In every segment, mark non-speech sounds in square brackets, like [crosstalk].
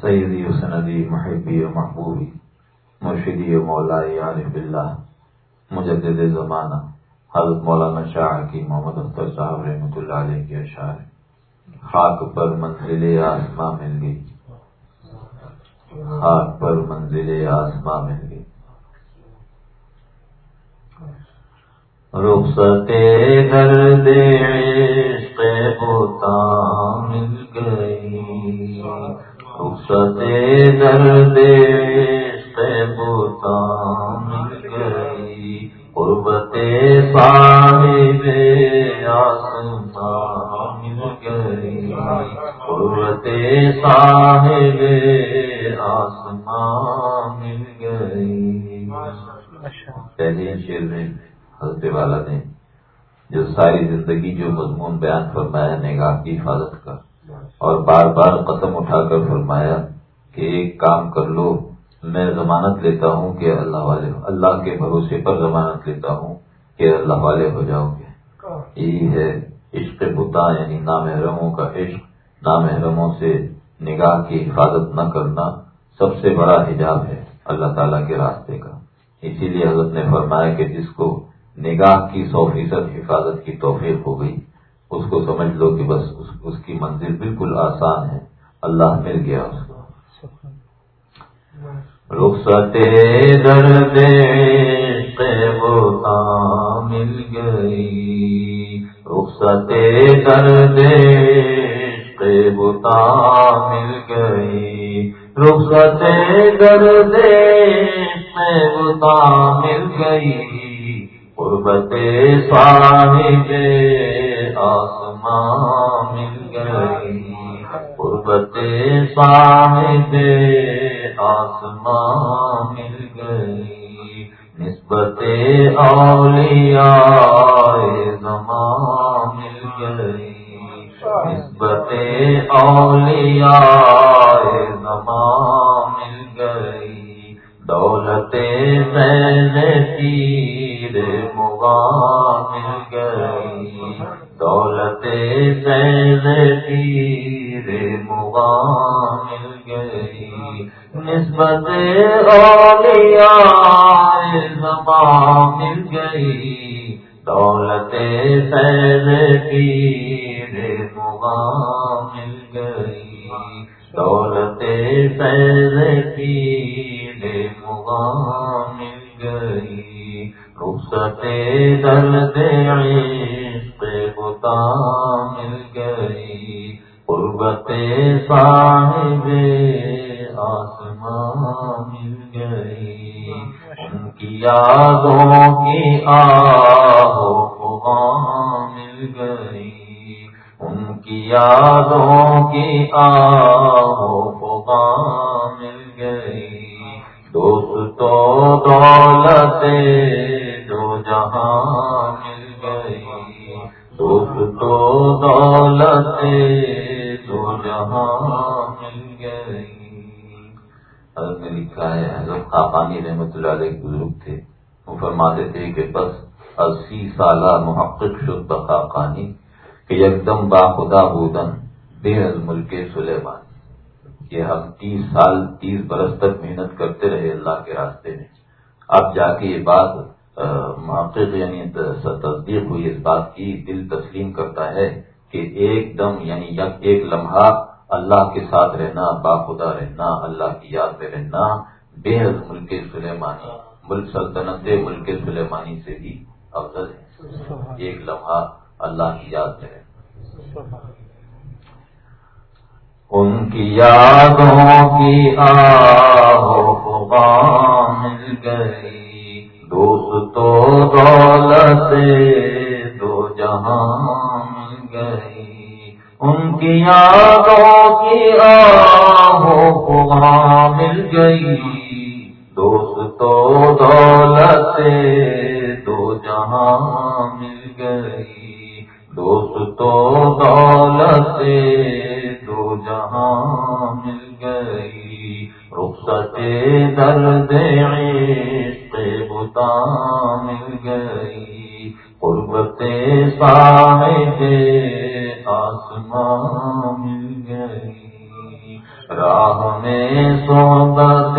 سیدی و سندی محبی و محبوبی، مرشدی و مولائی عارف اللہ مجدد زمانہ، حضرت مولانا شاہ کی محمد اختر صاحب رحمۃ اللہ علیہ کے اشعار، خاک پر منزل آسماں مل گئی۔ خاک پر منزل آسماں مل گئی۔ رخصت درد عشق بوتا مل گئی۔ رخصت درد عشق بوتا گئی قربت صاحب آسمان گئی قربت صاحب آسمان مل گئی پہلے شیر میں حضرت والا نے، جو ساری زندگی جو مضمون بیان فرمایا، نگاہ کی حفاظت کا اور بار بار قدم اٹھا کر فرمایا کہ ایک کام کر لو، میں ضمانت لیتا ہوں کہ اللہ والے، اللہ کے بھروسے پر ضمانت لیتا ہوں کہ اللہ والے ہو جاؤ گے۔ یہی ہے عشق بتا یعنی نامحرموں کا عشق۔ نامحرموں سے نگاہ کی حفاظت نہ کرنا سب سے بڑا حجاب ہے اللہ تعالیٰ کے راستے کا۔ اسی لیے حضرت نے فرمایا کہ جس کو نگاہ کی سو فیصد حفاظت کی توفیق ہو گئی، اس کو سمجھ لو کہ بس اس اس کی منزل بالکل آسان ہے۔ اللہ مل گیا اس کو۔ رخصت درد بوتا مل گئی۔ رخصت درد بوتا مل گئی۔ رخصت درد بوتا مل گئی۔ قربت صاحب آسمان مل گئی قربت صاحب آسمان مل گئی نسبت اولیاء زمان مل گئی، نسبت اولیاء زمان مل گئی، دولت فیض مل گئی دولت تیر مغام مل گئی، نسبت اولیاء زبان مل گئی۔ دولت سیل تیر مغام مل گئی، دولت سیل تیر مغام مل گئی۔ رخصت درد عشق بتا مل گئی۔ قربت صاحب آسمان مل گئی۔ ان کی یادوں کی آہو مل گئی۔ ان کی یادوں کی آہو مل گئی۔ دوست تو دولت دو جہاں حضرت رحمت اللہ علیہ بزرگ تھے۔ وہ فرماتے تھے کہ بس اسی سالہ محقق شد خاقانی کہ یکدم با خدا بودن بے حض ملک سلیمان۔ کہ ہم تیس سال، تیس برس تک محنت کرتے رہے اللہ کے راستے میں۔ اب جا کے یہ بات محقق یعنی تصدیق ہوئی، اس بات کی دل تسلیم کرتا ہے کہ ایک دم یعنی یک، ایک لمحہ اللہ کے ساتھ رہنا باخدا رہنا، اللہ کی یاد میں رہنا بے حد ملک سلیمانی ملک سلطنت ملک سلیمانی سے بھی افضل ہے۔ ایک لمحہ اللہ کی یاد میں رہنا ان کی یادوں کی مل گئی۔ دوست تو دولت دو جہاں گئی۔ ان کی یادوں کی آہو مل گئی۔ دوست تو دولت، دو جہاں مل گئی۔ دوست تو دولت، دو جہاں مل گئی۔ رخصت درد عشق بتا مل گئی۔ قربت صاحب آسمان مل راہ میں صحبت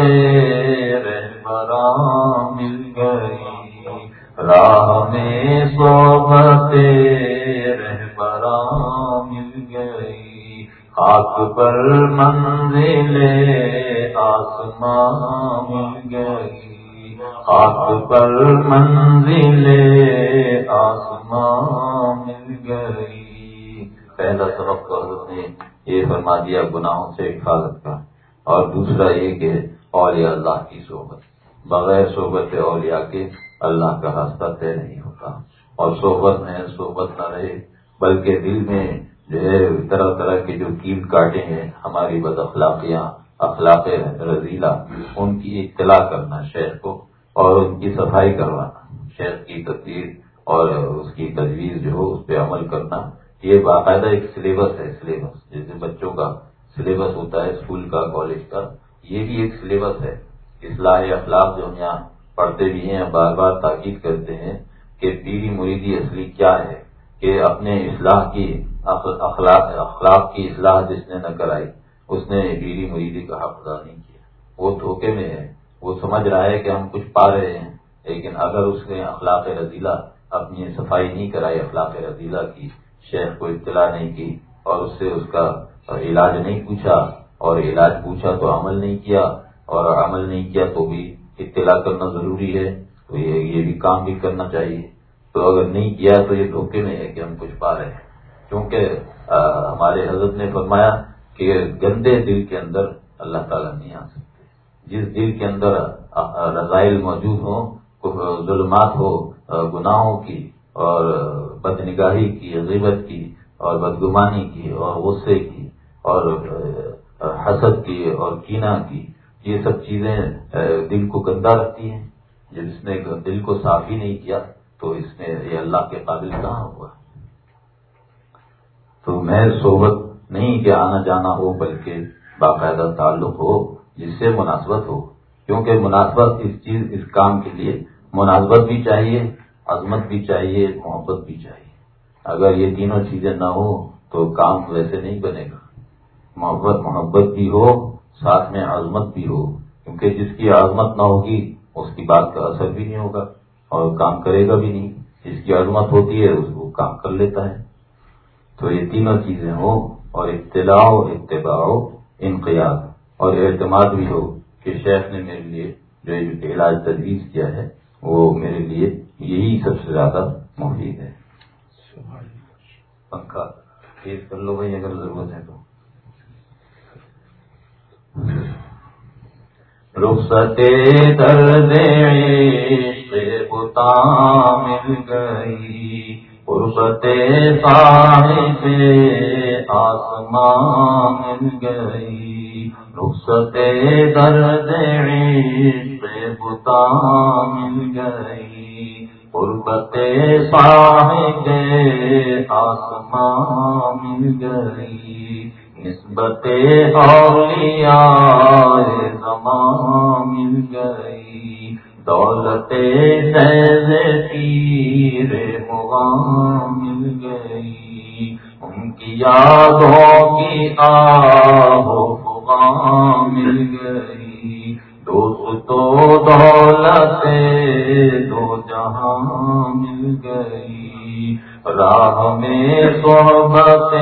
رہبرا مل گئی۔ راہ میں صحبت رہبرا مل گئی۔ خاک پر منزل آسمان مل گئی۔ خاک پر منزل آسمان مل گئی۔ پہلا سبق حضرت نے یہ فرما دیا، گناہوں سے حفاظت کا اور دوسرا یہ کہ اولیاء اللہ کی صحبت۔ بغیر صحبت اولیاء کے اللہ کا راستہ طے نہیں ہوتا۔ اور صحبت میں صحبت نہ رہے، بلکہ دل میں جو ہے طرح طرح کے جو کیٹ کاٹے ہیں، ہماری بد اخلاقیاں، اخلاق رضیلا ان کی اطلاع کرنا شہر کو اور ان کی صفائی کروانا۔ شہر کی تصویر اور اس کی تجویز جو ہو، اس پہ عمل کرنا۔ یہ باقاعدہ ایک سلیبس ہے سلیبس جیسے بچوں کا سلیبس ہوتا ہے اسکول کا کالج کا، یہ بھی ایک سلیبس ہے۔ اصلاح اخلاق جو ہم یہاں پڑھتے بھی ہیں بار بار تاکید کرتے ہیں کہ پیری مریدی اصلی کیا ہے، کہ اپنے اصلاح کی اخلاق اخلاق کی اصلاح جس نے نہ کرائی، اس نے پیری مریدی کا حق ادا نہیں کیا۔ وہ دھوکے میں ہے۔ وہ سمجھ رہا ہے کہ ہم کچھ پا رہے ہیں، لیکن اگر اس نے اخلاق رضیلا اپنی صفائی نہیں کرائی، اخلاق رضیلا کی شہر کو اطلاع نہیں کی اور اس سے اس کا علاج نہیں پوچھا اور علاج پوچھا تو عمل نہیں کیا اور عمل نہیں کیا تو بھی اطلاع کرنا ضروری ہے تو یہ بھی کام بھی کرنا چاہیے۔ تو اگر نہیں کیا تو یہ دھوکے میں ہے کہ ہم کچھ پا رہے ہیں۔ کیونکہ ہمارے حضرت نے فرمایا کہ گندے دل کے اندر اللہ تعالیٰ نہیں آ سکتے۔ جس دل کے اندر رضائل موجود ہوں ظلمات ہو گناہوں کی اور بد نگاہی کی، غیبت کی اور بدگمانی کی اور غصے کی اور حسد کی اور کینا کی، یہ سب چیزیں دل کو گندا رکھتی ہیں۔ جس نے دل کو صاف ہی نہیں کیا تو اس میں یہ اللہ کے قابل کہاں ہوا؟ تو میں صحبت نہیں کہ آنا جانا ہو، بلکہ باقاعدہ تعلق ہو، جس سے مناسبت ہو۔ کیونکہ مناسبت اس چیز، اس کام کے لیے مناسبت بھی چاہیے عظمت بھی چاہیے، محبت بھی چاہیے۔ اگر یہ تینوں چیزیں نہ ہو تو کام ویسے نہیں بنے گا۔ محبت محبت بھی ہو، ساتھ میں عظمت بھی ہو۔ کیونکہ جس کی عظمت نہ ہوگی، اس کی بات کا اثر بھی نہیں ہوگا اور کام کرے گا بھی نہیں۔ جس کی عظمت ہوتی ہے، اس کو کام کر لیتا ہے۔ تو یہ تینوں چیزیں ہو اور اطلاع اتباع انقیاد۔ اور اعتماد بھی ہو کہ شیخ نے میرے لیے جو علاج تجویز کیا ہے، وہ میرے لیے یہی سب سے زیادہ مفید ہے۔ پنکھا تیز کر لو بھائی اگر ضرورت ہے تو۔ رخصت درد بتا مل گئی۔ قربت صاحب آسمان مل گئی۔ رخصت درد بتا مل گئی۔ قربت صاحب آسمان مل گئی نسبت اولیاء زمان مل گئی دولت فیض تیر مغام مل گئی ان کی یادوں کی آہ فغام مل گئی دوست تو دولت، دو جا مل گئی۔ راہ میں صحبت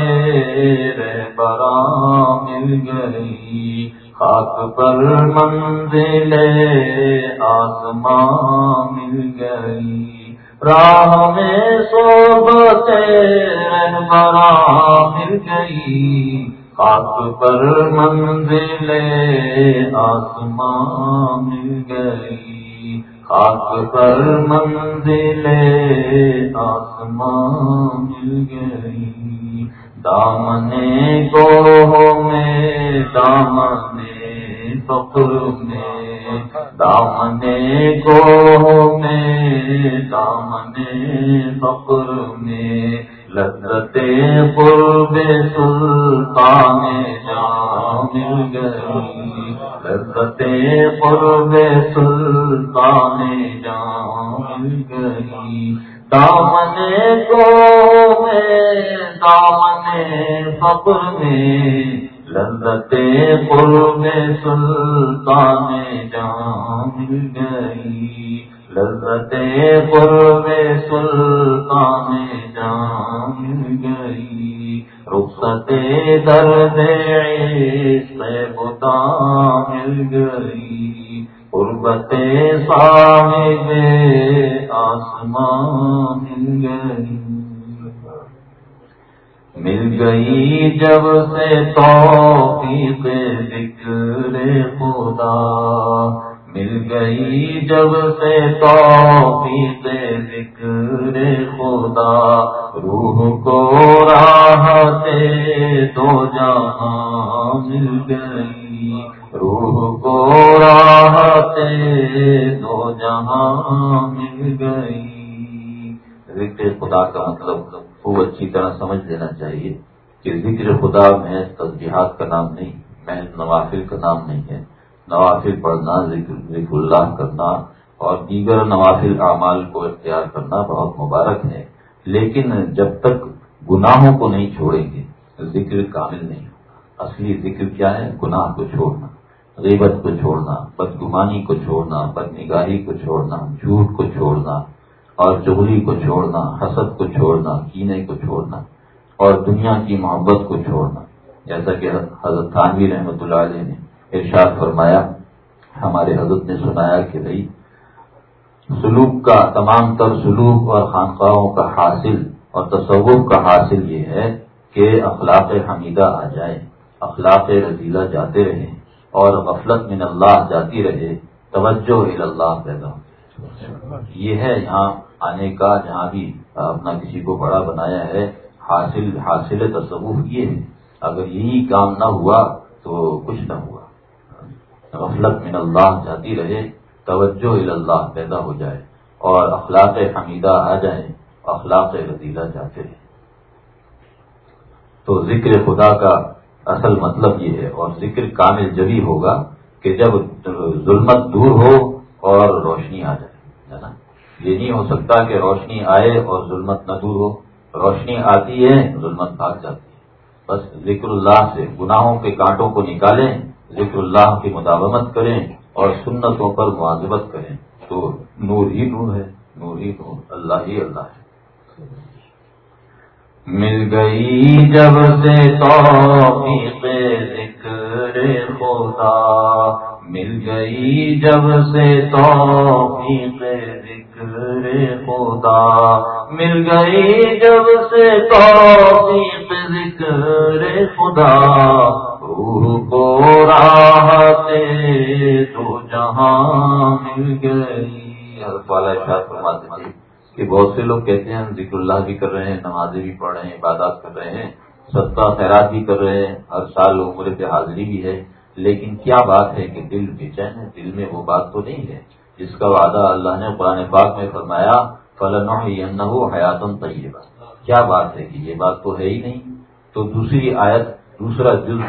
برا مل گئی۔ خاک پر منزل آسمان مل گئی۔ راہ میں صحبت برا مل گئی۔ خاک پر منزل آسمان مل گئی۔ خاک پر منزل آسمان مل گئی۔ دامن کو میں، دامن فخر میں۔ دامن کو میں، دامن فخر میں۔ لذت قرب سلطان جام گئی لذت قرب سلطان جام گئی دامن کو میں، دامن فخر میں۔ لذت قرب سلطان جان گئی لذت قرب سلطان جان گئی، رخصت درد سے بتا مل گئی۔ قربت صاحب آسمان مل گئی۔ مل گئی جب سے توفیق ذکر خدا۔ مل گئی جب سے توفیق ذکر خدا، روح کو راہتے تو جہاں مل گئی۔ روح کو راہتے تو جہاں مل گئی۔ ذکر خدا کا مطلب خوب اچھی طرح سمجھ لینا چاہیے کہ ذکر خدا محض تجبیہات کا نام نہیں، محض نوافل کا نام نہیں ہے۔ نوافل پڑھنا، ذکر ذکر اللہ کرنا اور دیگر نوافل اعمال کو اختیار کرنا بہت مبارک ہے۔ لیکن جب تک گناہوں کو نہیں چھوڑیں گے، ذکر کامل نہیں۔ اصلی ذکر کیا ہے؟ گناہ کو چھوڑنا، غیبت کو چھوڑنا، بدگمانی کو چھوڑنا بد نگاہی کو چھوڑنا، جھوٹ کو چھوڑنا اور چغلی کو چھوڑنا، حسد کو چھوڑنا، کینے کو چھوڑنا اور دنیا کی محبت کو چھوڑنا۔ جیسا کہ حضرت خانوی رحمۃ اللہ علیہ نے ارشاد فرمایا، ہمارے حضرت نے سنایا کہ بھائی، سلوک کا، تمام تر سلوک اور خانقاہوں کا حاصل اور تصوف کا حاصل یہ ہے کہ اخلاق حمیدہ آ جائے اخلاق رضیلہ جاتے رہیں اور غفلت من اللہ جاتی رہے، توجہ اللہ پیدا ہو یہ ہے یہاں آنے کا، جہاں بھی اپنا کسی کو بڑا بنایا ہے، حاصل حاصل تصوف یہ ہے۔ اگر یہی کام نہ ہوا تو کچھ نہ ہوا۔ غفلت من اللہ جاتی رہے، توجہ اللہ پیدا ہو جائے اور اخلاق حمیدہ آ جائے اخلاق رضیلہ جاتے رہے تو ذکر خدا کا اصل مطلب یہ ہے اور ذکر کامل جبھی ہوگا کہ جب ظلمت دور ہو اور روشنی آ جائے، ہے نا؟ یہ نہیں ہو سکتا کہ روشنی آئے اور ظلمت نہ دور ہو۔ روشنی آتی ہے، ظلمت بھاگ جاتی ہے۔ بس ذکر اللہ سے، گناہوں کے کانٹوں کو نکالیں ذکر اللہ کی مداومت کریں اور سنتوں پر معذبت کریں تو نور ہی نور ہے، نور ہی نور، اللہ ہی اللہ ہے۔ مل گئی جب سے توفیق ذکر خدا، مل گئی جب سے توفیق ذکر خدا، مل گئی جب سے توفیق ذکر خدا۔ روح کو راہتے تو جہاں مل گئی۔ والا شاید فرماتے کہ بہت سے لوگ کہتے ہیں، ہم ذکر اللہ بھی کر رہے ہیں، نمازیں بھی پڑھ رہے ہیں، عبادات کر رہے ہیں سستا خیرات بھی کر رہے ہیں، ہر سال عمر پہ حاضری بھی ہے۔ لیکن کیا بات ہے کہ دل بے چین ہے؟ دل میں وہ بات تو نہیں ہے جس کا وعدہ اللہ نے قرآن پاک میں فرمایا فلاں حیاتن طیبہ کیا بات ہے کہ یہ بات تو ہے ہی نہیں؟ تو دوسری آیت دوسرا جز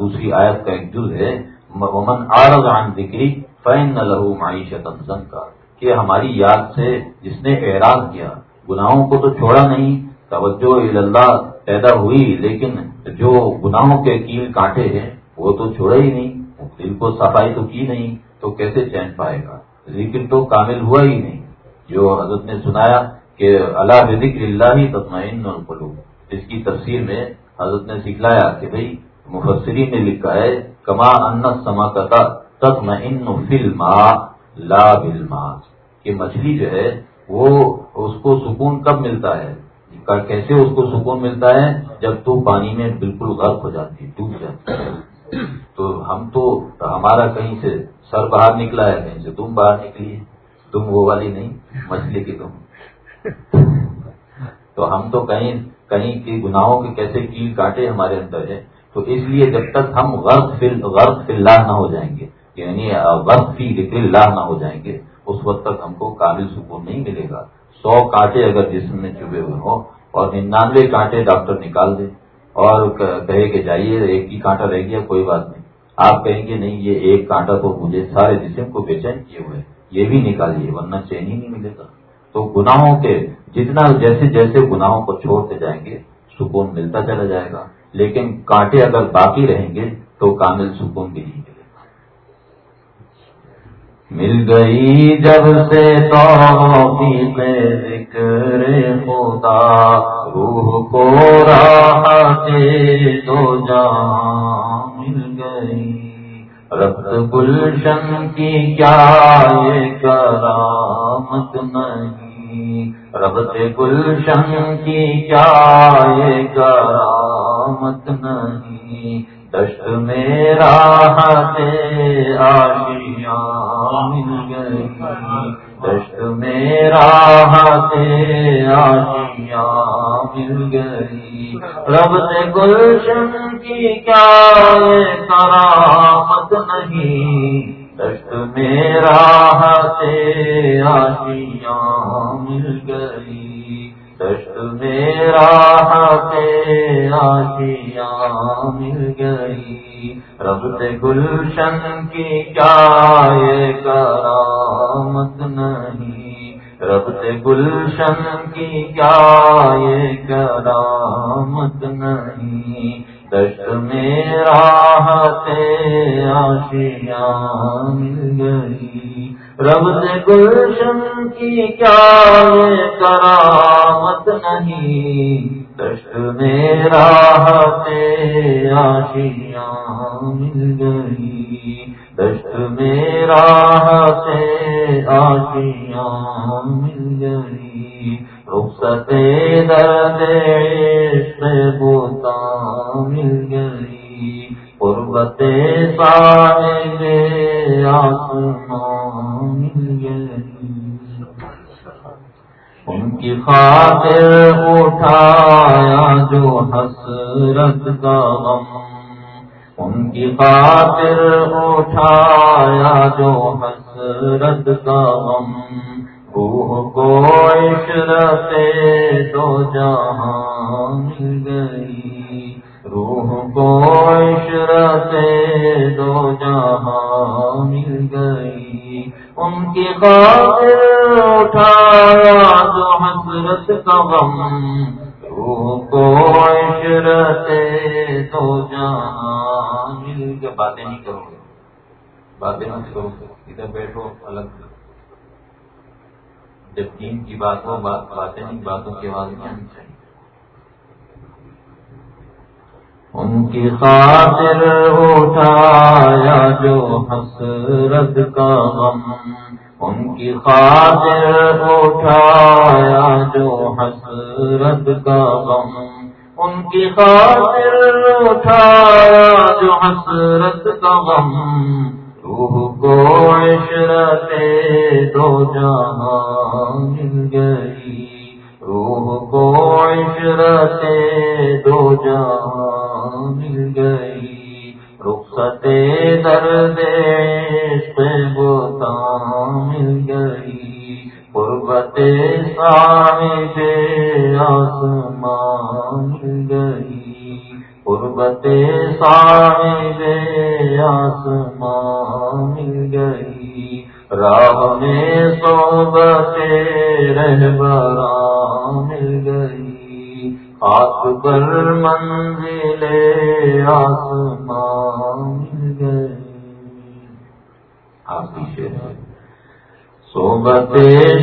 دوسری آیت کا ایک جز ہے ممن آرز عن ذکری فین لہو معیشت کا کہ ہماری یاد سے جس نے اعراض کیا، گناہوں کو تو چھوڑا نہیں، توجہ اللہ پیدا ہوئی، لیکن جو گناہوں کے کیل کاٹے ہیں، وہ تو چھوڑا ہی نہیں دل کو صفائی تو کی نہیں، تو کیسے چین پائے گا؟ ذکر تو کامل ہوا ہی نہیں۔ جو حضرت نے سنایا کہ اللہ ذکر اللہ ہی تطمئن القلوب۔ اس کی تفسیر میں حضرت نے سکھلایا کہ بھائی مفسری نے لکھا ہے، کما ان سما کا تطمئن لا بل کہ مچھلی جو ہے، وہ اس کو سکون کب ملتا ہے؟ کیسے اس کو سکون ملتا ہے؟ جب تو پانی میں بالکل غرق ہو جاتی ڈوب جاتی ہے۔ تو ہم تو ہمارا کہیں سے سر باہر نکلا ہے، کہیں سے تم باہر نکلی ہے۔ تم وہ والی نہیں، مچھلی کی تم۔ تو ہم تو کہیں کہیں کی گناہوں کے کیسے کیل کاٹے ہمارے اندر ہے تو اس لیے جب تک ہم غرق فی غرق فی اللہ نہ ہو جائیں گے یعنی غرق فی ذکر اللہ نہ ہو جائیں گے، اس وقت تک ہم کو قابل سکون نہیں ملے گا۔ سو کانٹے اگر جسم میں چبے ہوئے ہوں اور ننانوے کانٹے ڈاکٹر نکال دے اور کہے کہ جائیے، ایک ہی کانٹا رہ گیا، کوئی بات نہیں۔ آپ کہیں گے نہیں، یہ ایک کانٹا تو مجھے سارے جسم کو بے چین کیے ہوئے یہ بھی نکالیے، ورنہ چین ہی نہیں ملے گا۔ تو گناہوں کے جتنا جیسے جیسے گناہوں کو چھوڑتے جائیں گے، سکون ملتا چلا جائے گا۔ لیکن کانٹے اگر باقی رہیں گے تو کامل سکون بھی نہیں مل گئی جب سے ذکر خدا روح کو راحتے تو جان مل گئی۔ ربط گلشن کی کیا یہ کرامت نہیں؟ ربط گلشن کی کیا یہ کرامت نہیں۔ دشت میرا آشیا مل گئی۔ دشت میرا آشیا مل گئی۔ رب سے گلشن کی کیا کرامت نہیں۔ دشت میرا آشیا مل گئی؟ دشت میرا آشیا مل گئی؟ رب سے گلشن کی کیا یہ کرامت نہیں؟ رب سے گلشن کی کیا یہ کرامت نہیں؟ دشت میرا آشیا مل گئی رب سے گلشن کی کیا کرامت نہیں دشت میرا آشیا مل گئی دشت میرا آشیا مل گئی رخصت درد سے بوتا مل گئی۔ قربت صاحب آسمان مل گئی۔ ان کی خاطر اٹھایا جو حسرت کا غم۔ ان کی خاطر اٹھایا جو حسرت کا غم۔ روح کو عشرت دو جہاں مل گئی روح کو عشرت دو جہاں مل گئی، ان کی خاطر اٹھایا جو حسرت کا غم روح کو عشرت دو جہاں مل کے باتیں نہیں کرو گے، باتیں نہیں کرو گے، ادھر بیٹھو، الگ جب دین کی بات ہو بات باتیں باتوں کی آواز نہیں آنی چاہیے؟ ان کی خاطر اٹھایا جو حسرت کا غم، ان کی خاطر اٹھایا جو حسرت کا غم، ان کی خاطر اٹھایا جو حسرت کا غم، روح کو عشرت دو جہاں مل گئی۔ روح کو عشرت دو جہاں مل گئی۔ رخصت درد سے بوتا مل گئی۔ قربت صاحب آسمان مل گئی۔ قربت صاحب آسمان مل گئی، راہ میں صحبت رہبران مل گئی۔ ہاتھ پر منزل آسمان مل گئی۔ آپ پیچھے صحبت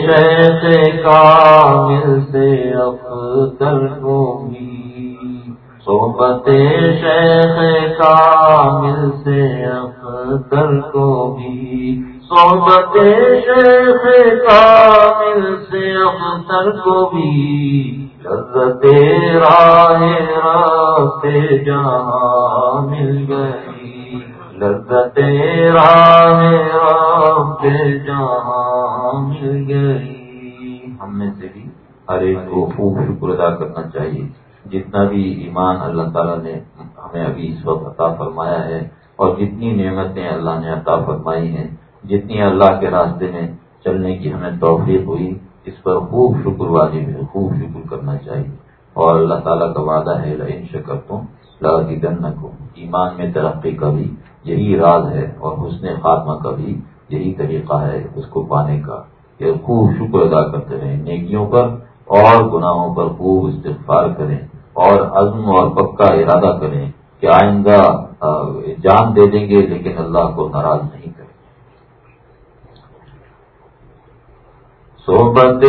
شیخ کامل سے افضل کو بھی صحبت شیخ کامل سے افضل کو بھی۔ صحبت شیخ کامل سے افضل کو بھی۔ لذت راہ راستے جہاں مل گئی۔ لذت راہ راستے جہاں مل گئی۔ ہم میں سے بھی ہر ایک کو خوب شکر ادا کرنا چاہیے۔ جتنا بھی ایمان اللہ تعالیٰ نے ہمیں ابھی اس وقت عطا فرمایا ہے اور جتنی نعمتیں اللہ نے عطا فرمائی ہیں، جتنی اللہ کے راستے میں چلنے کی ہمیں توفیق ہوئی، اس پر خوب شکر واجب ہے، خوب شکر کرنا چاہیے۔ اور اللہ تعالیٰ کا وعدہ ہے ان شکر تم لگی دن کو ایمان میں ترقی کا بھی یہی راز ہے اور حسن خاتمہ کا بھی یہی طریقہ ہے اس کو پانے کا۔ کہ خوب شکر ادا کرتے رہیں، نیکیوں پر اور گناہوں پر خوب استغفار کریں۔ اور عزم اور پکا ارادہ کریں کہ آئندہ جان دے دیں گے، لیکن اللہ کو ناراض نہیں کریں صحبت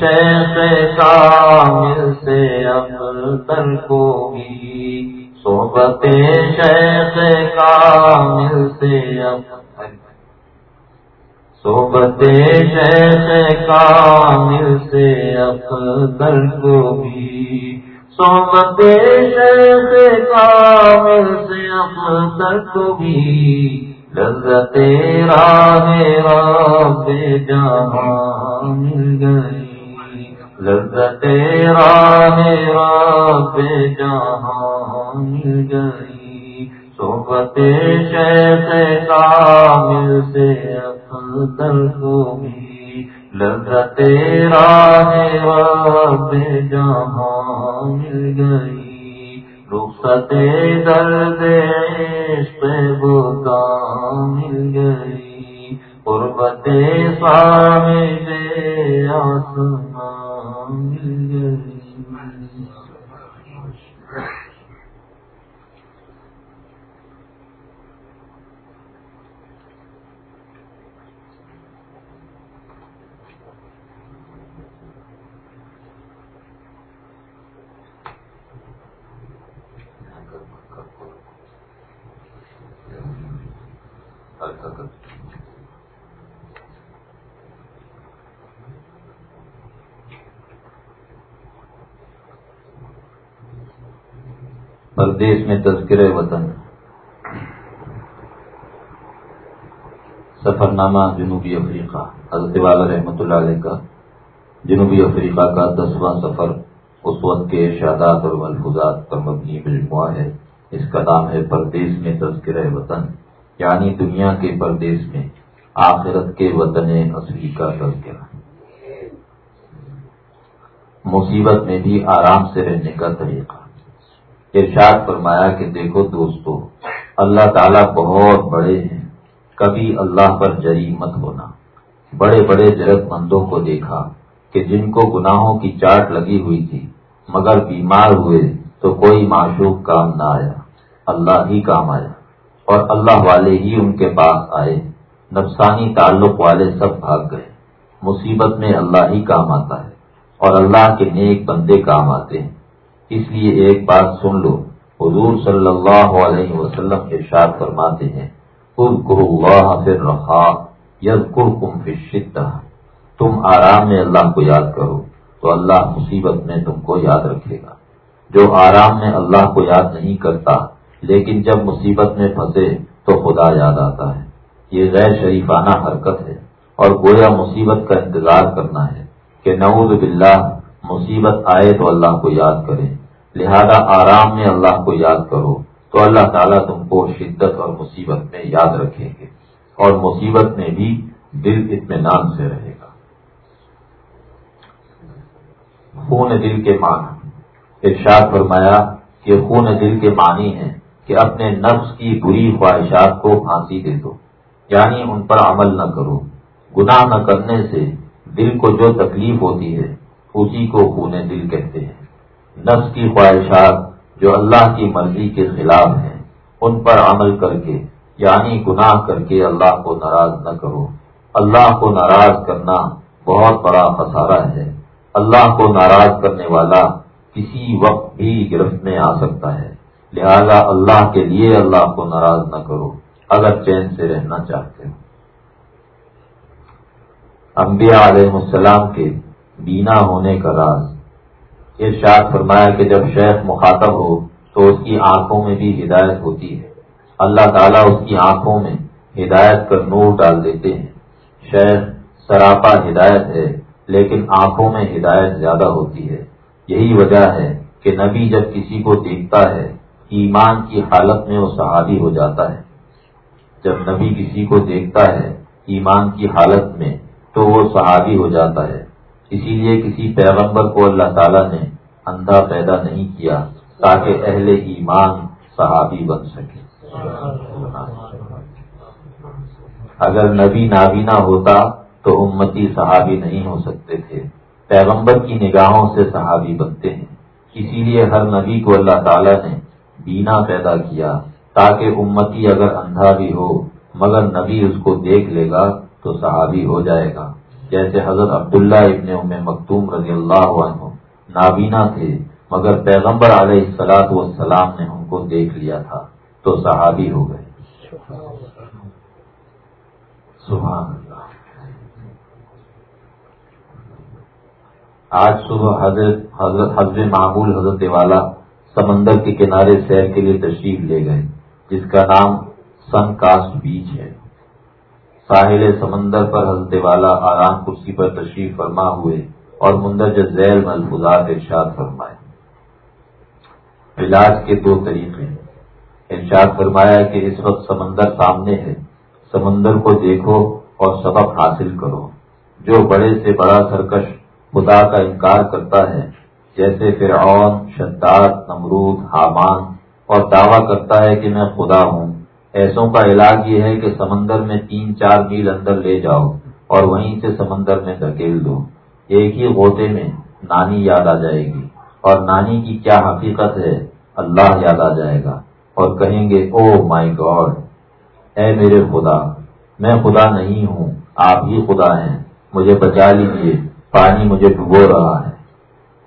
شیخ کامل سے اب کو بھی صحبت شیخ کامل سے اب صحبت شیخ کامل سے اختر کو بھی صحبت شیخ کامل سے اختر کو بھی، لذت راہ رب جہاں مل گئی۔ لذت راہ رب جہاں مل گئی۔ صحبت شیخ کامل سے لذت راہ رب جہاں مل گئی رخصت درد عشق بتا مل گئی قربت سامنے آسمان مل گئی۔ پردیش میں تذکر وطن۔ سفر نامہ جنوبی افریقہ۔ حضرت والا رحمۃ اللہ علیہ کا جنوبی افریقہ کا دسواں سفر۔ اس وقت کے ارشادات اور ملفوظات پر مبنی مجموعہ ہے۔ اس کا نام ہے پردیش میں تذکر وطن۔ یعنی دنیا کے پردیش میں، آخرت کے وطن اصلی کا تذکرہ مصیبت میں بھی آرام سے رہنے کا طریقہ۔ ارشاد فرمایا کہ دیکھو دوستو، اللہ تعالیٰ بہت بڑے ہیں۔ کبھی اللہ پر جری مت ہونا۔ بڑے بڑے ضرورت مندوں کو دیکھا کہ جن کو گناہوں کی چاٹ لگی ہوئی تھی، مگر بیمار ہوئے تو کوئی معشوق کام نہ آیا۔ اللہ ہی کام آیا۔ اور اللہ والے ہی ان کے پاس آئے۔ نفسانی تعلق والے سب بھاگ گئے۔ مصیبت میں اللہ ہی کام آتا ہے اور اللہ کے نیک بندے کام آتے ہیں۔ اس لیے ایک بات سن لو، حضور صلی اللہ علیہ وسلم ارشاد فرماتے ہیں رخا تم آرام میں اللہ کو یاد کرو تو اللہ مصیبت میں تم کو یاد رکھے گا۔ جو آرام میں اللہ کو یاد نہیں کرتا لیکن جب مصیبت میں پھنسے تو خدا یاد آتا ہے۔ یہ غیر شریفانہ حرکت ہے اور گویا مصیبت کا انتظار کرنا ہے کہ نعوذ باللہ مصیبت آئے تو اللہ کو یاد کریں لہذا آرام میں اللہ کو یاد کرو تو اللہ تعالیٰ تم کو شدت اور مصیبت میں یاد رکھیں گے اور مصیبت میں بھی دل اطمینان سے رہے گا۔ خون دل کے معنی۔ ارشاد فرمایا کہ خون دل کے معنی ہے کہ اپنے نفس کی بری خواہشات کو پھانسی دے دو۔ یعنی ان پر عمل نہ کرو۔ گناہ نہ کرنے سے دل کو جو تکلیف ہوتی ہے، اسی کو خون دل کہتے ہیں۔ نفس کی خواہشات جو اللہ کی مرضی کے خلاف ہیں، ان پر عمل کر کے یعنی گناہ کر کے اللہ کو ناراض نہ کرو۔ اللہ کو ناراض کرنا بہت بڑا خسارہ ہے۔ اللہ کو ناراض کرنے والا کسی وقت بھی گرفت میں آ سکتا ہے۔ لہذا اللہ کے لیے اللہ کو ناراض نہ کرو، اگر چین سے رہنا چاہتے ہو۔ انبیاء علیہ السلام کے بینا ہونے کا راز۔ ارشاد فرمایا کہ جب شیخ مخاطب ہو تو اس کی آنکھوں میں بھی ہدایت ہوتی ہے۔ اللہ تعالیٰ اس کی آنکھوں میں ہدایت کر نور ڈال دیتے ہیں۔ شیخ سراپا ہدایت ہے، لیکن آنکھوں میں ہدایت زیادہ ہوتی ہے۔ یہی وجہ ہے کہ نبی جب کسی کو دیکھتا ہے ایمان کی حالت میں وہ صحابی ہو جاتا ہے۔ جب نبی کسی کو دیکھتا ہے ایمان کی حالت میں تو وہ صحابی ہو جاتا ہے۔ اسی لیے کسی پیغمبر کو اللہ تعالیٰ نے اندھا پیدا نہیں کیا تاکہ اہل ایمان صحابی بن سکے۔ اگر نبی نابینا ہوتا تو امتی صحابی نہیں ہو سکتے تھے۔ پیغمبر کی نگاہوں سے صحابی بنتے ہیں۔ اسی لیے ہر نبی کو اللہ تعالیٰ نے بینا پیدا کیا تاکہ امتی اگر اندھا بھی ہو، مگر نبی اس کو دیکھ لے گا تو صحابی ہو جائے گا۔ جیسے حضرت عبداللہ ابن ام مکتوم رضی اللہ عنہ نابینا تھے، مگر پیغمبر علیہ السلاط والسلام نے ان کو دیکھ لیا تھا، تو صحابی ہو گئے۔ سبحان اللہ۔ آج صبح حضرت حضرت حضرت معمول حضرت والا سمندر کے کنارے سیر کے لیے تشریف لے گئے، جس کا نام سن کاسٹ بیچ ہے۔ ساحل سمندر پر حضرت والا آرام کرسی پر تشریف فرما ہوئے اور مندرج ذیل ملفوظات ارشاد فرمائے۔ علاج کے دو طریقے ارشاد فرمایا کہ اس وقت سمندر سامنے ہے، سمندر کو دیکھو اور سبق حاصل کرو۔ جو بڑے سے بڑا سرکش خدا کا انکار کرتا ہے جیسے فرعون شداد نمرود، حامان، اور دعویٰ کرتا ہے کہ میں خدا ہوں۔ ایسوں کا علاج یہ ہے کہ سمندر میں تین چار میل اندر لے جاؤ اور وہیں سے سمندر میں دھکیل دو۔ ایک ہی غوطے میں نانی یاد آ جائے گی۔ اور نانی کی کیا حقیقت ہے؟ اللہ یاد آ جائے گا۔ اور کہیں گے او مائی گاڈ اے میرے خدا! میں خدا نہیں ہوں، آپ ہی خدا ہیں۔ مجھے بچا لیجیے پانی مجھے ڈبو رہا ہے۔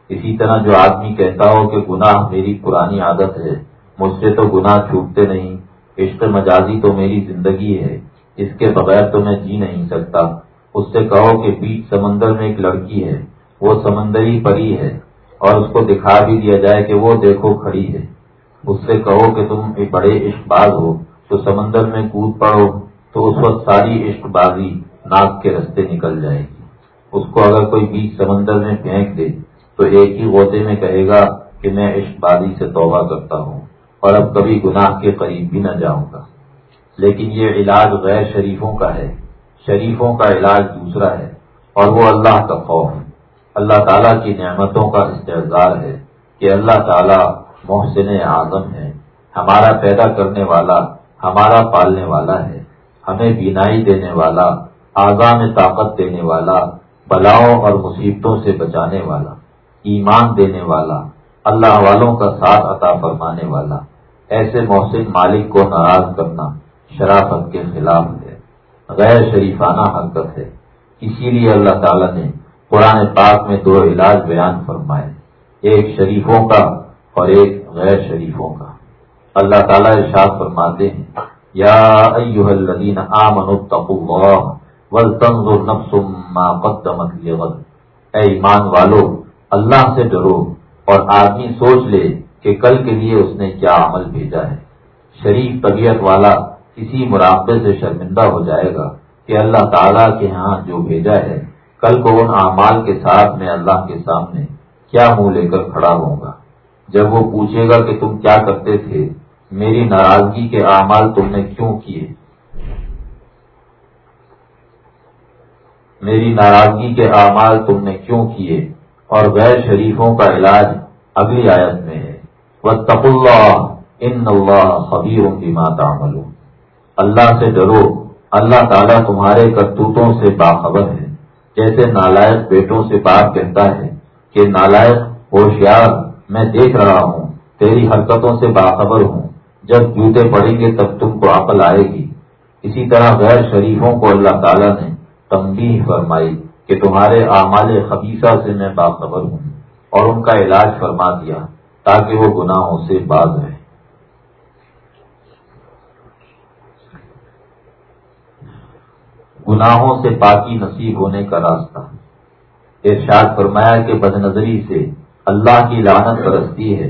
اسی طرح جو آدمی کہتا ہو کہ گناہ میری پرانی عادت ہے، مجھ سے تو گناہ چھوٹتے نہیں، عشق مجازی تو میری زندگی ہے، اس کے بغیر تو میں جی نہیں سکتا۔ اس سے کہو کہ بیچ سمندر میں ایک لڑکی ہے، وہ سمندری پری ہے، اور اس کو دکھا بھی دیا جائے کہ وہ دیکھو کھڑی ہے۔ اس سے کہو کہ تم ایک بڑے عشق باز ہو، تو سمندر میں کود پڑو، تو اس وقت ساری عشق بازی ناک کے رستے نکل جائے گی۔ اس کو اگر کوئی بیچ سمندر میں پھینک دے تو ایک ہی غوطے میں کہے گا کہ میں عشق بازی سے توبہ کرتا ہوں اور اب کبھی گناہ کے قریب بھی نہ جاؤں گا۔ لیکن یہ علاج غیر شریفوں کا ہے۔ شریفوں کا علاج دوسرا ہے اور وہ اللہ کا خوف اللہ تعالیٰ کی نعمتوں کا استحصال ہے کہ اللہ تعالیٰ محسن اعظم ہے۔ ہمارا پیدا کرنے والا، ہمارا پالنے والا ہے۔ ہمیں بینائی دینے والا آزام طاقت دینے والا، بلاؤں اور مصیبتوں سے بچانے والا۔ ایمان دینے والا، اللہ والوں کا ساتھ عطا فرمانے والا۔ ایسے محسن مالک کو ناراض کرنا شرافت کے خلاف ہے، غیر شریفانہ حرکت ہے۔ اسی لیے اللہ تعالیٰ نے قرآن پاک میں دو علاج بیان فرمائے، ایک شریفوں کا اور ایک غیر شریفوں کا۔ اللہ تعالیٰ ارشاد فرماتے ہیں، یا ایوہ الذین آمنوا اتقوا اللہ ولتنظر نفس ما قدمت لغد۔ اے ایمان والو اللہ سے ڈرو اور آدمی سوچ لے کہ کل کے لیے اس نے کیا عمل بھیجا ہے۔ شریف طبیعت والا کسی مراقبے سے شرمندہ ہو جائے گا کہ اللہ تعالیٰ کے ہاں جو بھیجا ہے، کل کو ان اعمال کے ساتھ میں اللہ کے سامنے کیا منہ لے کر کھڑا ہوں گا۔ جب وہ پوچھے گا کہ تم کیا کرتے تھے، میری ناراضگی کے اعمال تم نے کیوں کیے؟ میری ناراضگی کے اعمال تم نے کیوں کیے؟ اور غیر شریفوں کا علاج اگلی آیت میں ہے۔ وہ تق اللہ ان اللہ خبیر کی ماتا اللہ سے ڈرو، اللہ تعالیٰ تمہارے کرتوتوں سے باخبر ہے۔ جیسے نالائق بیٹوں سے بات کہتا ہے کہ نالائق ہوشیار، میں دیکھ رہا ہوں، تیری حرکتوں سے باخبر ہوں۔ جب جوتے پڑیں گے تب تم کو عقل آئے گی۔ اسی طرح غیر شریفوں کو اللہ تعالیٰ نے تمبی فرمائی۔ کہ تمہارے اعمال خبیصہ سے میں باخبر ہوں اور ان کا علاج فرما دیا تاکہ وہ گناہوں سے باز رہے گناہوں سے پاکی نصیب ہونے کا راستہ۔ ارشاد فرمایا کہ بد نظری سے اللہ کی لعنت برستی ہے،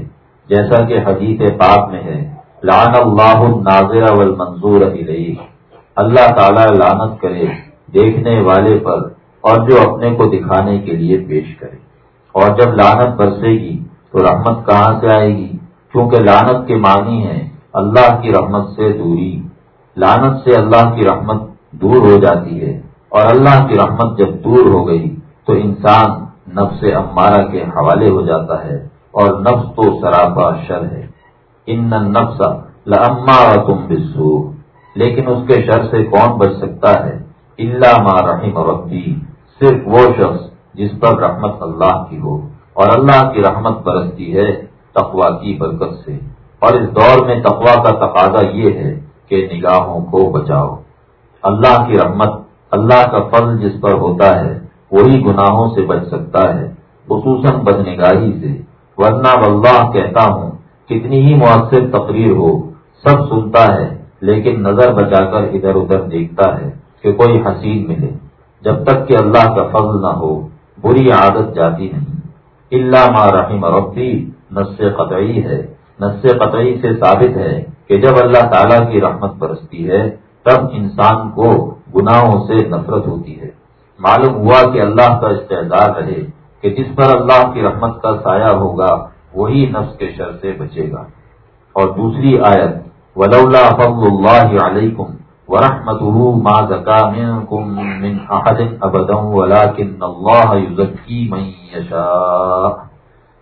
جیسا کہ حدیث پاک میں ہے، لعن اللہ ناظر والمنظور رہی اللہ تعالی لعنت کرے دیکھنے والے پر اور جو اپنے کو دکھانے کے لیے پیش کرے۔ اور جب لانت برسے گی تو رحمت کہاں سے آئے گی؟ کیونکہ لانت کے معنی ہے اللہ کی رحمت سے دوری۔ لانت سے اللہ کی رحمت دور ہو جاتی ہے۔ اور اللہ کی رحمت جب دور ہو گئی تو انسان نفس امارہ کے حوالے ہو جاتا ہے اور نفس تو سراپا شر ہے۔ ان نفس لما تم بسو لیکن اس کے شر سے کون بچ سکتا ہے؟ اللہ ما رحم ربی۔ صرف وہ شخص جس پر رحمت اللہ کی ہو اور اللہ کی رحمت برستی ہے تقوا کی برکت سے۔ اور اس دور میں تقوا کا تقاضا یہ ہے کہ نگاہوں کو بچاؤ۔ اللہ کی رحمت، اللہ کا فضل جس پر ہوتا ہے، وہی گناہوں سے بچ سکتا ہے، خصوصاً بد نگاہی سے۔ ورنہ واللہ کہتا ہوں، کتنی ہی مؤثر تقریر ہو، سب سنتا ہے، لیکن نظر بچا کر ادھر ادھر دیکھتا ہے کہ کوئی حسین ملے۔ جب تک کہ اللہ کا فضل نہ ہو، بری عادت جاتی نہیں۔ اللہ ما رحم ربی نس قطعی ہے۔ نس قطعی سے ثابت ہے کہ جب اللہ تعالیٰ کی رحمت برستی ہے، تب انسان کو گناہوں سے نفرت ہوتی ہے۔ معلوم ہوا کہ اللہ کا استعداد رہے کہ جس پر اللہ کی رحمت کا سایہ ہوگا، وہی نفس کے شر سے بچے گا۔ اور دوسری آیت، ولولا فضل اللہ علیکم ورحمته ما من احد ابدا ولكن من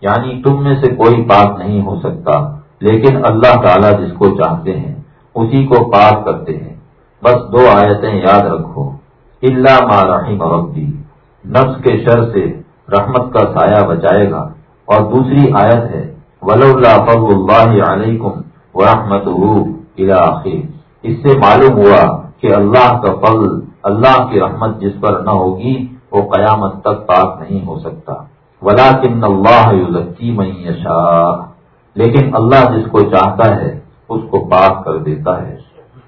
یعنی تم میں سے کوئی پاک نہیں ہو سکتا، لیکن اللہ تعالی جس کو چاہتے ہیں، اسی کو پاک کرتے ہیں۔ بس دو آیتیں یاد رکھو۔ اللہ ما رحم ربی نفس کے شر سے رحمت کا سایہ بچائے گا۔ اور دوسری آیت ہے، ولولا فضل اللہ علیکم ورحمت اس سے معلوم ہوا کہ اللہ کا فضل، اللہ کی رحمت جس پر نہ ہوگی، وہ قیامت تک پاک نہیں ہو سکتا۔ ولا کن اللہ من لیکن اللہ جس کو چاہتا ہے، اس کو پاک کر دیتا ہے۔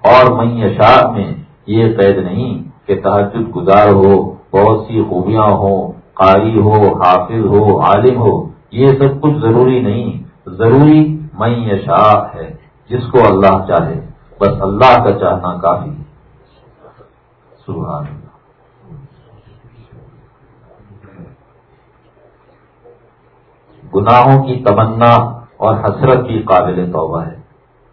اور من یشاء میں یہ قید نہیں کہ تحجد گزار ہو، بہت سی خوبیاں ہوں، قاری ہو، حافظ ہو، عالم ہو، یہ سب کچھ ضروری نہیں۔ ضروری میں یشاء ہے، جس کو اللہ چاہے۔ بس اللہ کا چاہنا کافی سبحان گناہوں کی تمنا اور حسرت کی قابل توبہ ہے۔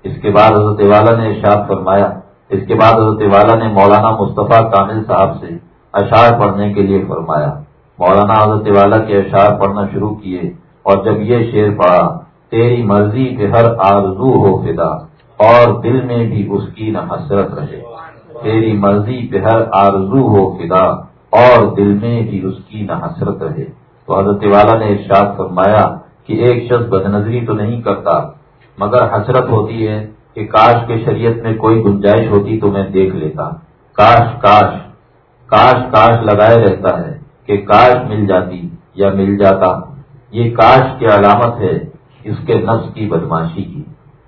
اس کے بعد حضرت والا نے ارشاد فرمایا۔ اس کے بعد حضرت والا نے مولانا مصطفیٰ کامل صاحب سے اشعار پڑھنے کے لیے فرمایا۔ مولانا حضرت والا کے اشعار پڑھنا شروع کیے اور جب یہ شعر پڑا تیری مرضی پہ ہر آرزو ہو فدا۔ اور دل میں بھی اس کی نہ حسرت رہے۔ تیری مرضی پہ ہر آرزو ہو فدا اور دل میں بھی اس کی نہ حسرت رہے۔ تو حضرت والا نے ارشاد فرمایا کہ ایک شخص بد نظری تو نہیں کرتا، مگر حسرت ہوتی ہے کہ کاش کے شریعت میں کوئی گنجائش ہوتی تو میں دیکھ لیتا۔ کاش کاش کاش کاش لگائے رہتا ہے کہ کاش مل جاتی یا مل جاتا۔ یہ کاش کی علامت ہے اس کے نفس کی بدماشی کی۔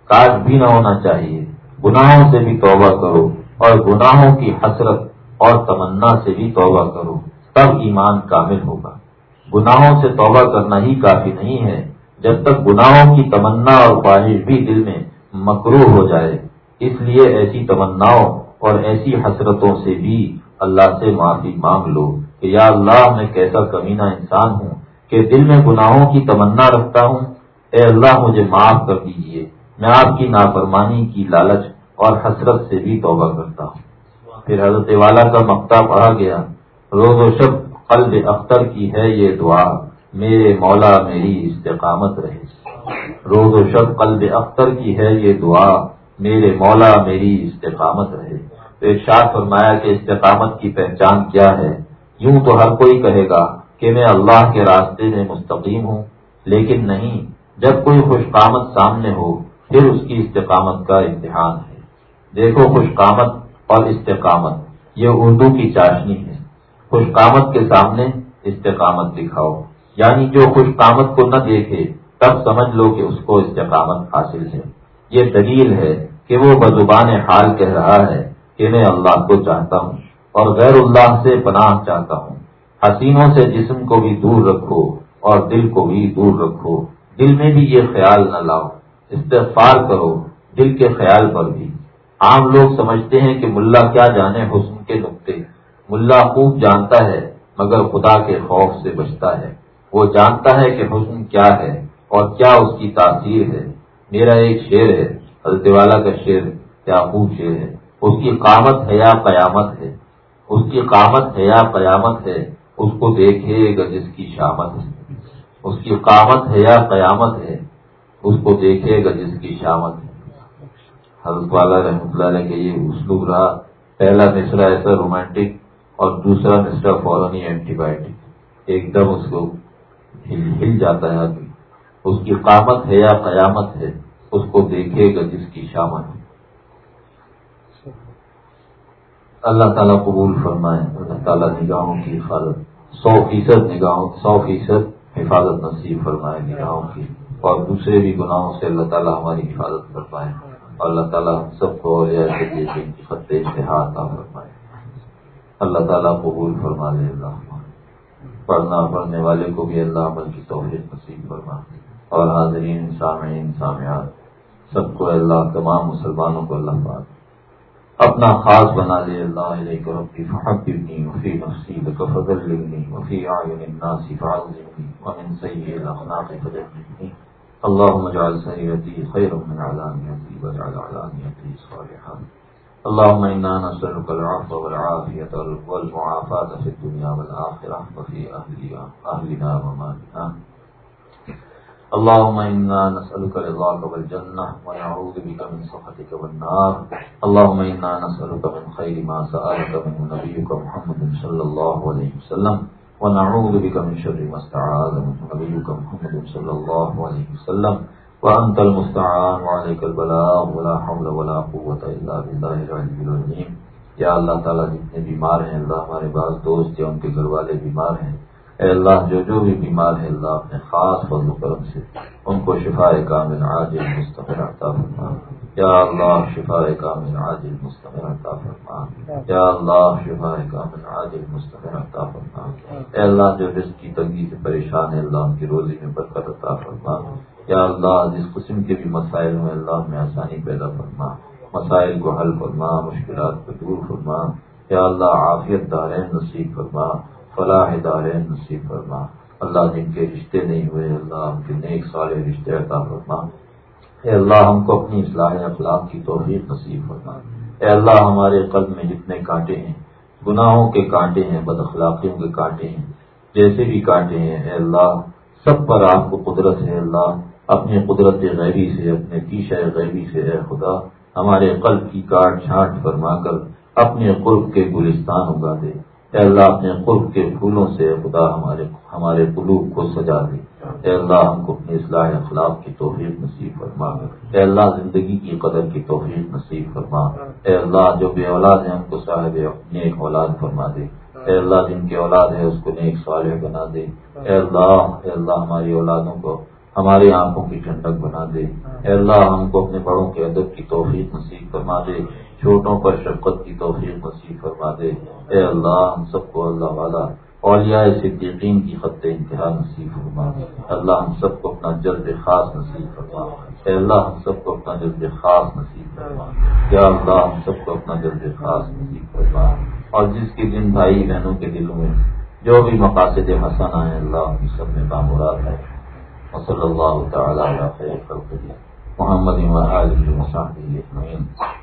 کاش بھی نہ ہونا چاہیے۔ گناہوں سے بھی توبہ کرو اور گناہوں کی حسرت اور تمنا سے بھی توبہ کرو۔ تب ایمان کامل ہوگا۔ گناہوں سے توبہ کرنا ہی کافی نہیں ہے۔ جب تک گناہوں کی تمنا اور خواہش بھی دل میں مکرو ہو جائے، اس لیے ایسی تمناؤں اور ایسی حسرتوں سے بھی اللہ سے معافی مانگ لو کہ یا اللہ، میں کیسا کمینہ انسان ہوں کہ دل میں گناہوں کی تمنا رکھتا ہوں۔ اے اللہ، مجھے معاف کر دیجیے۔ میں آپ کی نافرمانی کی لالچ اور حسرت سے بھی توبہ کرتا ہوں۔ پھر حضرت والا کا مکتا پڑھا گیا۔ روز و شب قلب اختر کی ہے یہ دعا۔ میرے مولا میری استقامت رہے۔ روز و شب قلب اختر کی ہے یہ دعا۔ میرے مولا میری استقامت رہے۔ تو ارشاد فرمایا کہ استقامت کی پہچان کیا ہے؟ یوں تو ہر کوئی کہے گا کہ میں اللہ کے راستے میں مستقیم ہوں، لیکن نہیں، جب کوئی خوش قامت سامنے ہو پھر اس کی استقامت کا امتحان ہے۔ دیکھو خوش قامت اور استقامت، یہ اردو کی چاشنی ہے۔ خوش قامت کے سامنے استقامت دکھاؤ۔ یعنی جو خوش قامت کو نہ دیکھے، تب سمجھ لو کہ اس کو استقامت حاصل ہے۔ یہ دلیل ہے کہ وہ بزبان حال کہہ رہا ہے کہ میں اللہ کو چاہتا ہوں اور غیر اللہ سے پناہ چاہتا ہوں۔ حسینوں سے جسم کو بھی دور رکھو اور دل کو بھی دور رکھو۔ دل میں بھی یہ خیال نہ لاؤ۔ استغفار کرو، دل کے خیال پر بھی۔ عام لوگ سمجھتے ہیں کہ ملا کیا جانے حسن کے نقطے۔ ملا خوب جانتا ہے، مگر خدا کے خوف سے بچتا ہے۔ وہ جانتا ہے کہ حسن کیا ہے اور کیا اس کی تاثیر ہے۔ میرا ایک شعر ہے، حضرت والا کا شعر کیا خوب شعر ہے۔ اس کی قامت ہے یا قیامت ہے؟ اس کی قامت ہے یا قیامت ہے؟ اس کو دیکھے گا جس کی شامت ہے۔ اس کی قامت ہے یا قیامت ہے؟ اس کو دیکھے گا جس کی شامت حضرت والا رحمۃ اللہ علیہ کے یہ اسلوب رہا، پہلا مصرا ایسا رومانٹک اور دوسرا مصرا فورانی اینٹی بایوٹک ایک دم اس کو ہل جاتا ہے آدمی۔ اس کی قامت ہے یا قیامت ہے، اس کو دیکھے گا جس کی شامت ہے۔ اللہ تعالیٰ قبول فرمائے، اللہ تعالیٰ نگاہوں کی حفاظت، سو فیصد نگاہوں، سو فیصد حفاظت نصیب فرمائے، نگاہوں کی۔ اور دوسرے بھی گناہوں سے اللہ تعالیٰ ہماری حفاظت فرمائے اور اللہ تعالیٰ ہم سب کو خط اشتہار کا فرمائے۔ اللہ تعالیٰ قبول فرما لے اللہ پڑھنا پڑھنے والے کو بھی اللہ عمل کی توفیق نصیب فرما۔ اور حاضرین، سامعین، سامعات، سب کو اللہ، تمام مسلمانوں کو اللہ پاک۔ اپنا خاص بنا لے اللہ علیہ ربی، فحببنی وفی نفسی لک فضلنی وفی اعین الناس فعظمنی ومن سیئ الاخلاق فجنبنی۔ اللهم اجعل سيرتي خيرا من علانيتي واجعل علانيتي صالحا. اللهم انا نسألك العفو والعافية والمعافاة في الدنيا والآخرة وفي أهلنا ومالنا. اللهم إنا نسألك رضاك والجنة ونعوذ بك من سخطك والنار. اللهم إنا نسألك من خير ما سألك من نبيك محمد صلى الله عليه وسلم. ونعوذ بك من شر ما استعاذ من نبيك محمد صلى الله عليه وسلم وأنت المستعان وعليك البلاغ ولا حول ولا قوة إلا بالله العلي العظيم یا اللہ تعالیٰ جتنے بیمار ہیں اللہ ہمارے بعض دوست یا ان کے گھر والے بیمار ہیں اے اللہ جو جو بھی بیمار ہے اللہ اپنے خاص فضل و کرم سے ان کو شفا کامل عاجل مستقر عطا فرما۔ یا اللہ شفا کامل عاجل مستقر عطا فرما۔ یا اللہ شفا کامل عاجل مستقر عطا فرما۔ اے اللہ، جو رزق کی تنگی سے پریشان ہے، اللہ ان کی روزی میں برکت عطا فرما۔ یا اللہ، جس قسم کے بھی مسائل میں اللہ، میں آسانی پیدا فرما۔ مسائل کو حل فرما، مشکلات کو دور فرما۔ یا اللہ، عافیت دارین نصیب فرما، فلاح دارین نصیب فرما۔ اللہ، جن کے رشتے نہیں ہوئے اللہ ہم کے نیک سارے رشتے عطا فرما۔ اے اللہ، ہم کو اپنی اصلاح اخلاق کی توفیق نصیب فرما۔ اے اللہ ہمارے قلب میں جتنے کانٹے ہیں، گناہوں کے کانٹے ہیں، بد اخلاقیوں کے کانٹے ہیں، جیسے بھی کانٹے ہیں، اے اللہ، سب پر آپ کو قدرت ہے اللہ، اپنی قدرت غیبی سے، اپنے پیشہ غیبی سے، اے خدا، ہمارے قلب کی کاٹ چھانٹ فرما کر اپنے قلب کے گلستان اگا دے۔ اے اللہ، اپنے قرب کے پھولوں سے خدا، ہمارے ہمارے قلوب کو سجا دے۔ اے اللہ، ہم کو اپنی اصلاح اخلاق کی توفیق نصیب فرما۔ اے اللہ، زندگی کی قدر کی توفیق نصیب فرما۔ اے اللہ، جو بے اولاد ہے ہم کو صاحب نیک اولاد فرما دے۔ اے اللہ، جن کے اولاد ہے اس کو نیک صالح بنا دے۔ اے اللہ اے اللہ، ہماری اولادوں کو ہماری آنکھوں کی ٹھنڈک بنا دے۔ اے اللہ، ہم کو اپنے بڑوں کے ادب کی توفیق نصیب فرما دے۔ چھوٹوں پر شفقت کی توفیق نصیب فرما دے۔ اے اللہ، ہم سب کو اللہ والا اولیاء صدیقین کی خط انتہا نصیب فرما۔ اللہ ہم سب کو اپنا جلد خاص نصیب فرما۔ اے اللہ ہم سب کو اپنا جلد خاص نصیب فرما۔ یا اللہ ہم سب کو اپنا جلد خاص نصیب فرما۔ اور جس کے دن بھائی بہنوں کے دلوں میں جو بھی مقاصد حسن ہیں اللہ ہم سب میں کامراد ہے۔ صلی اللہ تعالیٰ جی۔ محمد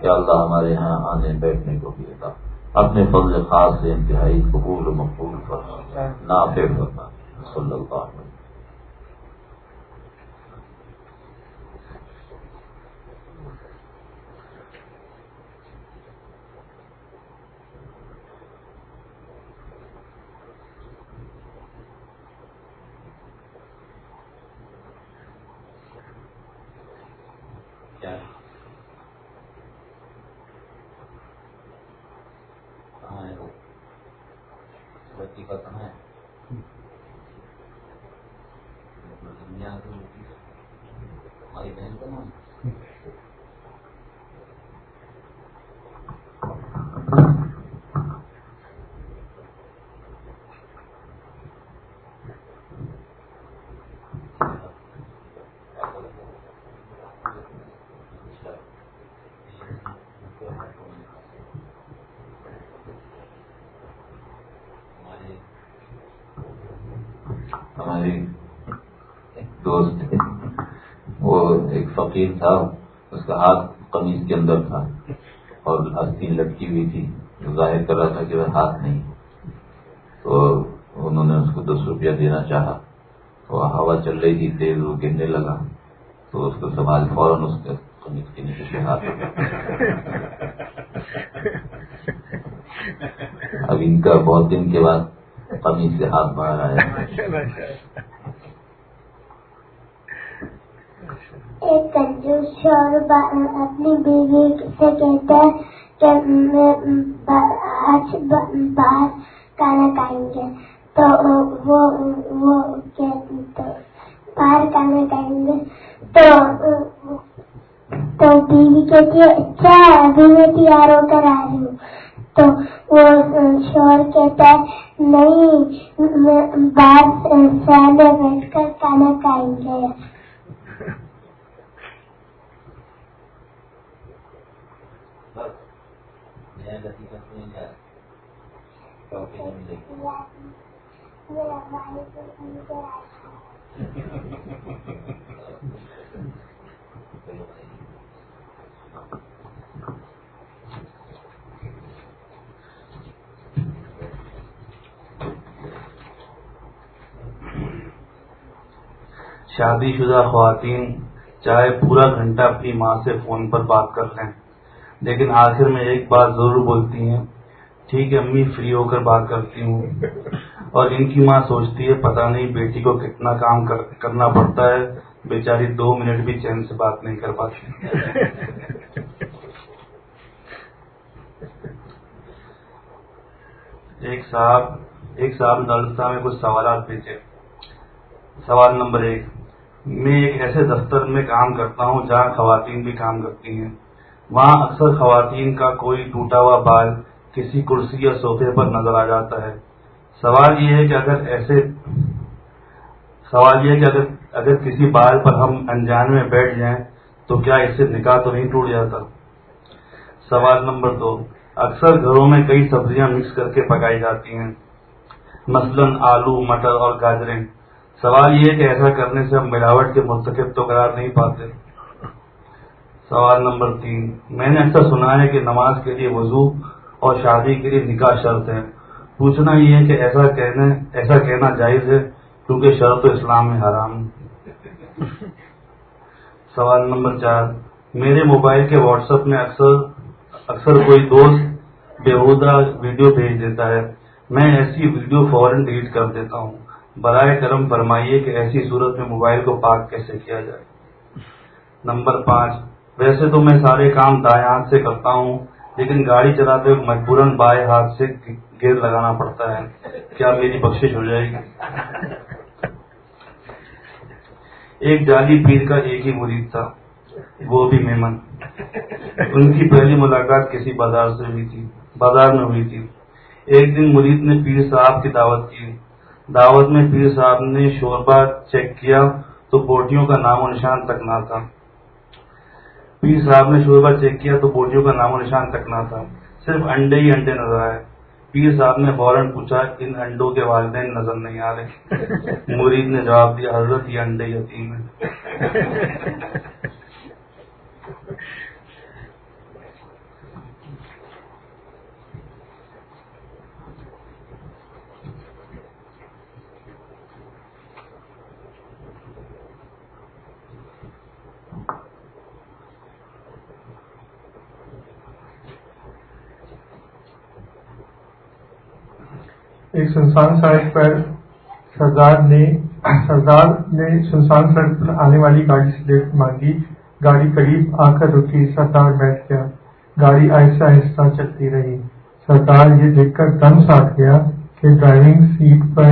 یا اللہ ہمارے یہاں آنے بیٹھنے کو بھی تھا اپنے فضل خاص سے انتہائی قبول و مقبول فرما نافع فرما صلی اللہ علیہ وسلم Yeah. روٹی پکانا ہے ہماری بہن کا نام فقیر تھا، اس کا ہاتھ قمیض کے اندر تھا۔ اور ہستین لٹکی ہوئی تھی ظاہر کر رہا تھا کہ وہ ہاتھ نہیں۔ تو انہوں نے اس کو دس روپیہ دینا چاہا۔ تو ہوا چل رہی تھی، تیز وہ گرنے لگا۔ تو اس کو سنبھال، فوراً اس کے قمیض کے نیچے سے ہاتھ۔ اب ان کا بہت دن کے بعد قمیض سے ہاتھ باہر آیا ایک کنجوس شور اپنی بیوی سے کہتا ہے کہ آج باہر کھانا کھائیں گے۔ تو وہ باہر کھانا کھائیں گے۔ تو تو بیوی کہتی ہے اچھا ابھی میں تیار ہو کر آ رہی ہوں۔ تو وہ شور کہتا ہے، نہیں باہر سہنے بیٹھ کر کھانا کھائیں گے۔ شادی شدہ خواتین چاہے پورا گھنٹہ اپنی ماں سے فون پر بات کر لیں لیکن آخر میں ایک بات ضرور بولتی ہیں، ٹھیک ہے، امی فری ہو کر بات کرتی ہوں۔ اور ان کی ماں سوچتی ہے، پتہ نہیں بیٹی کو کتنا کام کرنا پڑتا ہے۔ بیچاری دو منٹ بھی چین سے بات نہیں کر پاتی۔ ایک صاحب ایک صاحب نلسا میں کچھ سوالات بھیجے سوال نمبر ایک، میں ایک ایسے دفتر میں کام کرتا ہوں جہاں خواتین بھی کام کرتی ہیں۔ وہاں اکثر خواتین کا کوئی ٹوٹا ہوا بال کسی کرسی یا صوفے پر نظر آ جاتا ہے۔ سوال یہ ہے کہ اگر ایسے سوال یہ ہے کہ اگر اگر کسی بال پر ہم انجان میں بیٹھ جائیں تو کیا اس سے نکاح تو نہیں ٹوٹ جاتا؟ سوال نمبر دو۔ اکثر گھروں میں کئی سبزیاں مکس کر کے پکائی جاتی ہیں۔ مثلا آلو، مٹر اور گاجریں۔ سوال یہ ہے کہ ایسا کرنے سے ہم ملاوٹ کے مرتکب تو قرار نہیں پاتے۔ سوال نمبر تین۔ میں نے ایسا سنا ہے کہ نماز کے لیے وضو اور شادی کے لیے نکاح شرط ہے پوچھنا یہ ہے کہ ایسا کہنے ایسا کہنا جائز ہے کیونکہ شرط اسلام میں حرام سوال نمبر چار۔ میرے موبائل کے واٹس ایپ میں اکثر اکثر کوئی دوست بےحودہ ویڈیو بھیج دیتا ہے۔ میں ایسی ویڈیو فوراً ڈیلیٹ کر دیتا ہوں۔ برائے کرم فرمائیے کہ ایسی صورت میں موبائل کو پاک کیسے کیا جائے۔ نمبر پانچ۔ ویسے تو میں سارے کام دائیں ہاتھ سے کرتا ہوں، لیکن گاڑی چلاتے ہوئے مجبوراً بائیں ہاتھ سے گیئر لگانا پڑتا ہے۔ کیا میری بخشش ہو جائے گی؟ ایک جعلی پیر کا ایک ہی مرید تھا، وہ بھی میمن۔ ان کی پہلی ملاقات کسی بازار سے ہوئی تھی، بازار میں ہوئی تھی۔ ایک دن مرید نے پیر صاحب کی دعوت کی۔ دعوت میں پیر صاحب نے شوربہ چیک کیا تو بوٹیوں کا نام و نشان تک نہ تھا۔ پیر صاحب نے شوربہ چیک کیا تو بوٹیوں کا نام و نشان تک نہ تھا۔ صرف انڈے ہی انڈے نظر آئے۔ پیر صاحب نے فوراً پوچھا ان انڈوں کے والدین نظر نہیں آ رہے؟ [laughs] مرید نے جواب دیا حضرت یہ انڈے یتیم ہے [laughs] ایک سنسان سڑک پر سردار نے سردار نے سنسان سڑک پر آنے والی گاڑی سے لفٹ مانگی۔ گاڑی قریب آ کر رکی۔ سردار بیٹھ گیا۔ گاڑی آہستہ آہستہ چلتی رہی۔ سردار یہ دیکھ کر دم ساتھ گیا کہ ڈرائیونگ سیٹ پر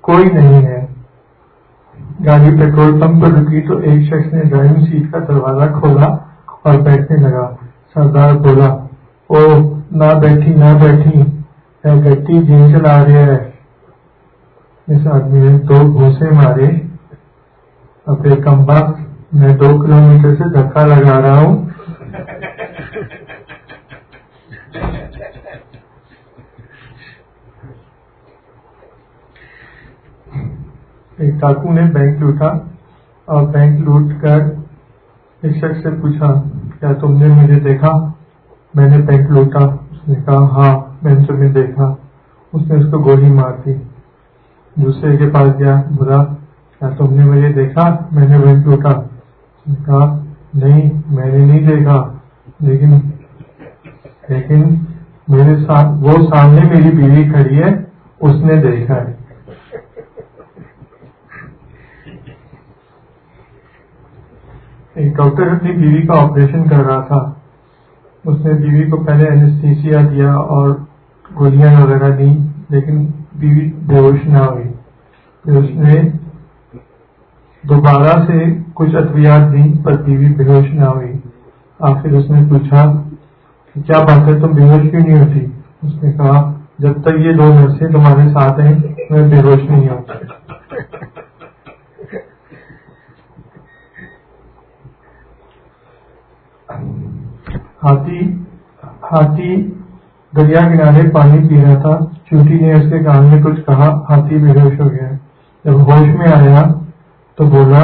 کوئی نہیں ہے۔ گاڑی پیٹرول پمپ پر رکی تو ایک شخص نے ڈرائیونگ سیٹ کا دروازہ کھولا اور بیٹھنے لگا۔ سردار بولا او نہ بیٹھی نہ بیٹھی۔ گٹی جن چلا رہے ہے اس آدمی نے دو گھوسے مارے۔ اب ایک کمبا میں دو کلو میٹر سے دھکا لگا رہا ہوں۔ ایک ڈاکو نے بینک لوٹا۔ اور بینک لوٹ کر ایک شخص سے پوچھا، کیا تم نے مجھے دیکھا؟ میں نے بینک لوٹا۔ اس نے کہا ہاں۔ میں نے تمہیں دیکھا، اس نے اس کو گولی مار دی۔ دوسرے کے پاس گیا برا کیا تم نے مجھے دیکھا؟ میں نے بینک لوٹا اس نے کہا، نہیں، میں نے نہیں دیکھا۔ لیکن لیکن میرے ساتھ وہ سامنے میری بیوی کھڑی ہے، اس نے دیکھا ہے۔ ایک ڈاکٹر اپنی بیوی کا آپریشن کر رہا تھا۔ اس نے بیوی کو پہلے اینستھیسیا دیا اور گولیاں وغیرہ دی لیکن بیوی بے ہوش نہ ہوئی پھر اس نے دوبارہ سے کچھ ادویات دی پر بیوی بے ہوش نہ ہوئی آخر اس نے پوچھا کہ کیا بات ہے تم بے ہوش کیوں نہیں ہوتی؟ اس نے کہا، جب تک یہ دو نرسیں تمہارے ساتھ ہیں، میں بے ہوش نہیں ہوتا ہاتھی ہاتھی دریا کنارے پانی پی رہا تھا۔ چوٹی نے اس کے کان میں کچھ کہا، ہاتھی بے ہوش ہو گیا۔ جب ہوش میں آیا تو بولا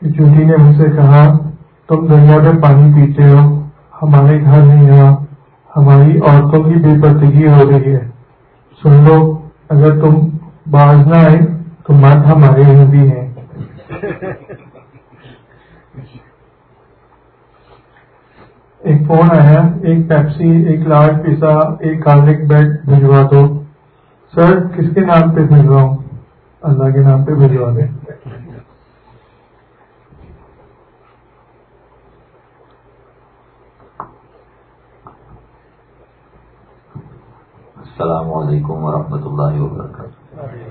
کہ چوٹی نے مجھ سے کہا، تم دریا میں پانی پیتے ہو، ہمارے گھر نہیں رہا ہماری عورتوں کی بے پردگی ہو رہی ہے۔ سن لو، اگر تم باز نہ آئے تو مرد ہمارے یہاں بھی ہیں۔ ایک فون آیا ایک پیپسی، ایک لارج پیزا، ایک گارلک بیڈ بھجوا دو۔ سر، کس کے نام پہ بھجواؤں؟ اللہ کے نام پہ بھجوا دیں السلام علیکم ورحمۃ اللہ وبرکاتہ۔